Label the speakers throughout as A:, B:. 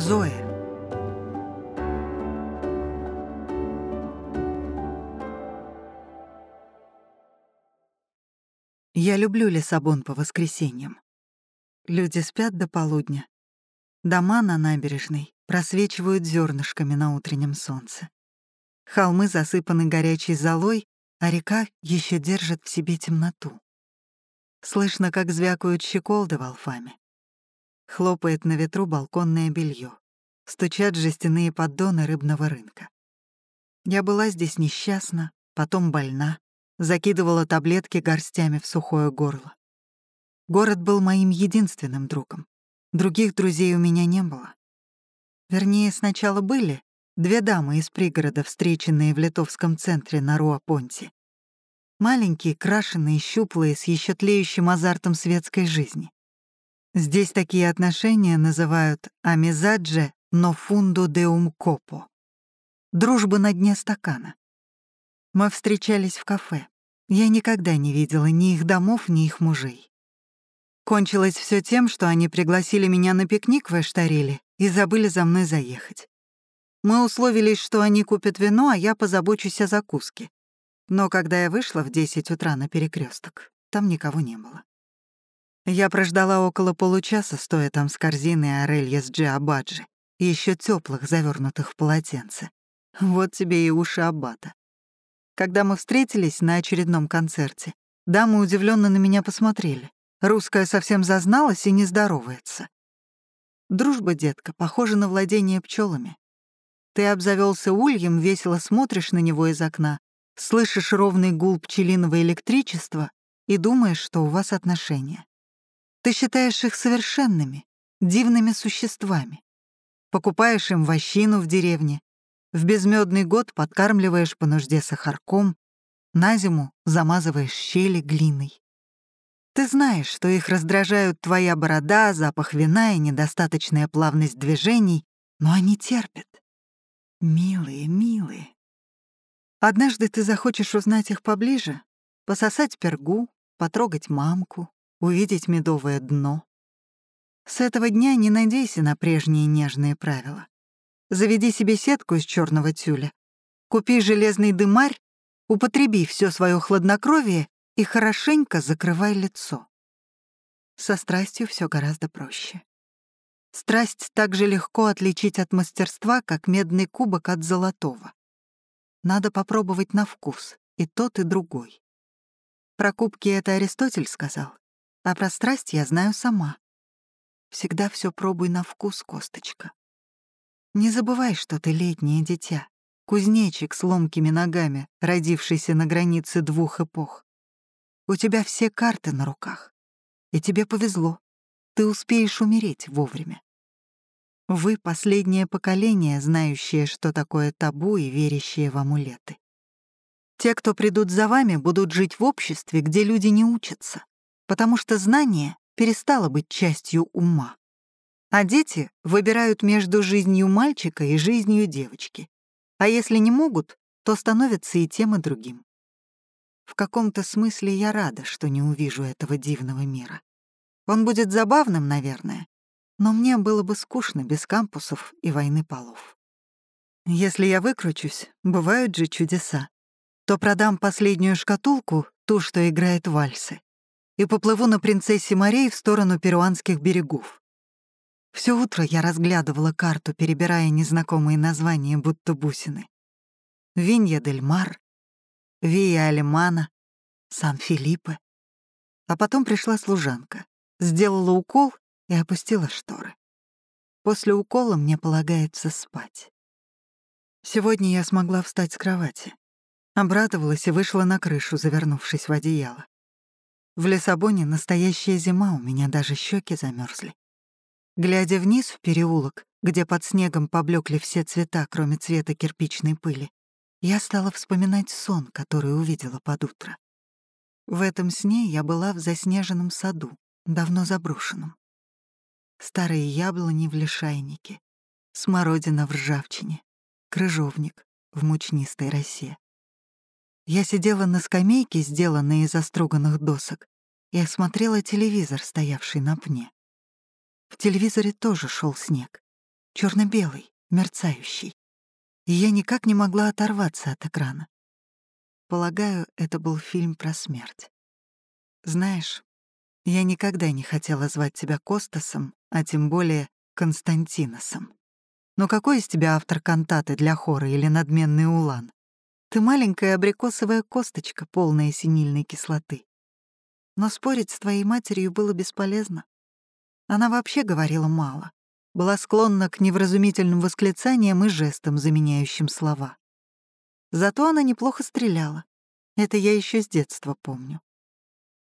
A: Зоя. Я люблю Лиссабон по воскресеньям. Люди спят до полудня. Дома на набережной просвечивают зернышками на утреннем солнце. Холмы засыпаны горячей золой, а река еще держит в себе темноту. Слышно, как звякают щеколды в алфаме. Хлопает на ветру балконное белье. Стучат жестяные поддоны рыбного рынка. Я была здесь несчастна, потом больна, закидывала таблетки горстями в сухое горло. Город был моим единственным другом. Других друзей у меня не было. Вернее, сначала были две дамы из пригорода, встреченные в литовском центре на Руа-Понте. Маленькие, крашеные, щуплые, с еще тлеющим азартом светской жизни. Здесь такие отношения называют «амизадже но фунду деум копо» — дружба на дне стакана. Мы встречались в кафе. Я никогда не видела ни их домов, ни их мужей. Кончилось все тем, что они пригласили меня на пикник в Эштариле и забыли за мной заехать. Мы условились, что они купят вино, а я позабочусь о закуске. Но когда я вышла в 10 утра на перекресток, там никого не было. Я прождала около получаса, стоя там с корзиной орелья с джиабаджи, еще теплых, завернутых в полотенце. Вот тебе и уши аббата. Когда мы встретились на очередном концерте, дамы удивленно на меня посмотрели. Русская совсем зазналась и не здоровается. Дружба, детка, похожа на владение пчелами. Ты обзавелся ульем, весело смотришь на него из окна, слышишь ровный гул пчелиного электричества и думаешь, что у вас отношения. Ты считаешь их совершенными, дивными существами. Покупаешь им вощину в деревне, в безмёдный год подкармливаешь по нужде сахарком, на зиму замазываешь щели глиной. Ты знаешь, что их раздражают твоя борода, запах вина и недостаточная плавность движений, но они терпят. Милые, милые. Однажды ты захочешь узнать их поближе, пососать пергу, потрогать мамку, увидеть медовое дно. С этого дня не надейся на прежние нежные правила. Заведи себе сетку из черного тюля, купи железный дымарь, употреби все свое хладнокровие и хорошенько закрывай лицо. Со страстью все гораздо проще. Страсть так же легко отличить от мастерства, как медный кубок от золотого. Надо попробовать на вкус и тот, и другой. Про кубки это Аристотель сказал, а про страсть я знаю сама. Всегда все пробуй на вкус, косточка. Не забывай, что ты летнее дитя, кузнечик с ломкими ногами, родившийся на границе двух эпох. У тебя все карты на руках, и тебе повезло. Ты успеешь умереть вовремя. Вы — последнее поколение, знающее, что такое табу и верящее в амулеты. Те, кто придут за вами, будут жить в обществе, где люди не учатся, потому что знание перестало быть частью ума. А дети выбирают между жизнью мальчика и жизнью девочки. А если не могут, то становятся и тем, и другим. В каком-то смысле я рада, что не увижу этого дивного мира. Он будет забавным, наверное, но мне было бы скучно без кампусов и войны полов. Если я выкручусь, бывают же чудеса, то продам последнюю шкатулку, ту, что играет вальсы, и поплыву на принцессе морей в сторону перуанских берегов. Все утро я разглядывала карту, перебирая незнакомые названия, будто бусины. Винья-дель-Мар, Виа-Алемана, Сан-Филиппе. А потом пришла служанка, сделала укол и опустила шторы. После укола мне полагается спать. Сегодня я смогла встать с кровати. Обрадовалась и вышла на крышу, завернувшись в одеяло. В Лиссабоне настоящая зима, у меня даже щеки замерзли. Глядя вниз в переулок, где под снегом поблекли все цвета, кроме цвета кирпичной пыли, я стала вспоминать сон, который увидела под утро. В этом сне я была в заснеженном саду, давно заброшенном. Старые яблони в лишайнике, смородина в ржавчине, крыжовник в мучнистой росе. Я сидела на скамейке, сделанной из оструганных досок, и осмотрела телевизор, стоявший на пне. В телевизоре тоже шел снег. черно белый мерцающий. И я никак не могла оторваться от экрана. Полагаю, это был фильм про смерть. Знаешь, я никогда не хотела звать тебя Костасом, а тем более Константиносом. Но какой из тебя автор кантаты для хора или надменный улан? Ты маленькая абрикосовая косточка, полная синильной кислоты. Но спорить с твоей матерью было бесполезно. Она вообще говорила мало, была склонна к невразумительным восклицаниям и жестам, заменяющим слова. Зато она неплохо стреляла. Это я еще с детства помню.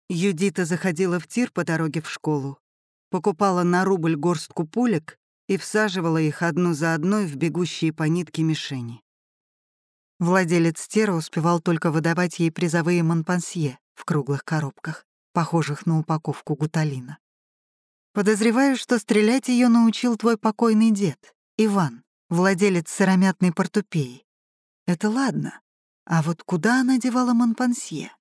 A: Юдита заходила в тир по дороге в школу, покупала на рубль горстку пулек и всаживала их одну за одной в бегущие по нитке мишени. Владелец тира успевал только выдавать ей призовые монпансье в круглых коробках, похожих на упаковку гуталина. Подозреваю, что стрелять ее научил твой покойный дед, Иван, владелец сыромятной портупеи. Это ладно. А вот куда она девала Монпансье?